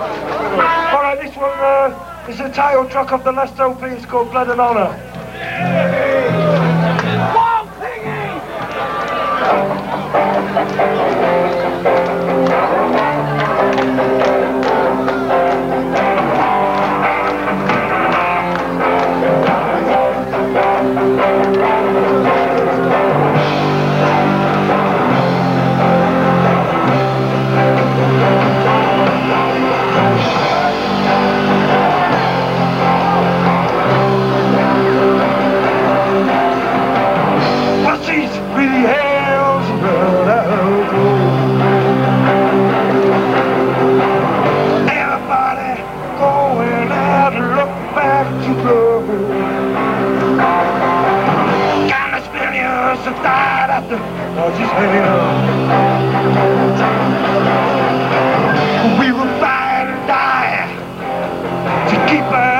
All right, this one uh, is the title track of the last LP. It's called Blood and Honor. Died after Pussies hell. We will fight and die to keep our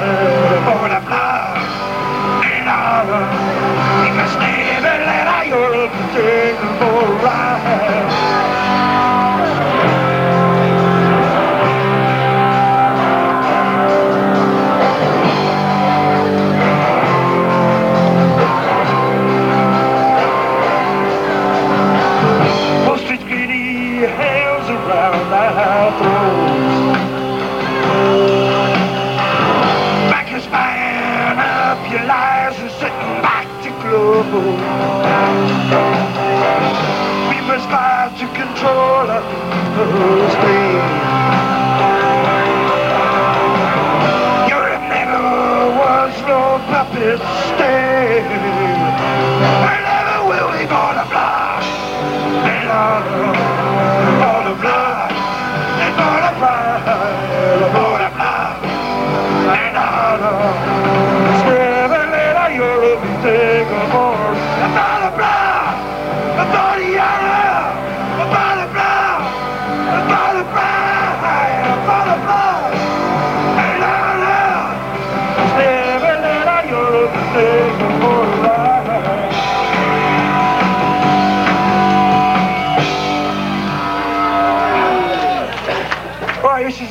blood, close. We must fight to control our state. Europe never was no puppet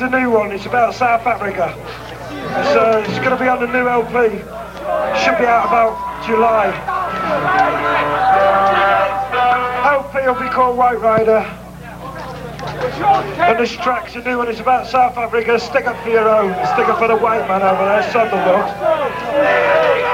a new one. It's about South Africa. It's, it's going to be on the new LP. Should be out about July. LP will be called White Rider. And this track's a new one. It's about South Africa. Stick up for your own. Stick up for the white man over there, Sunderland.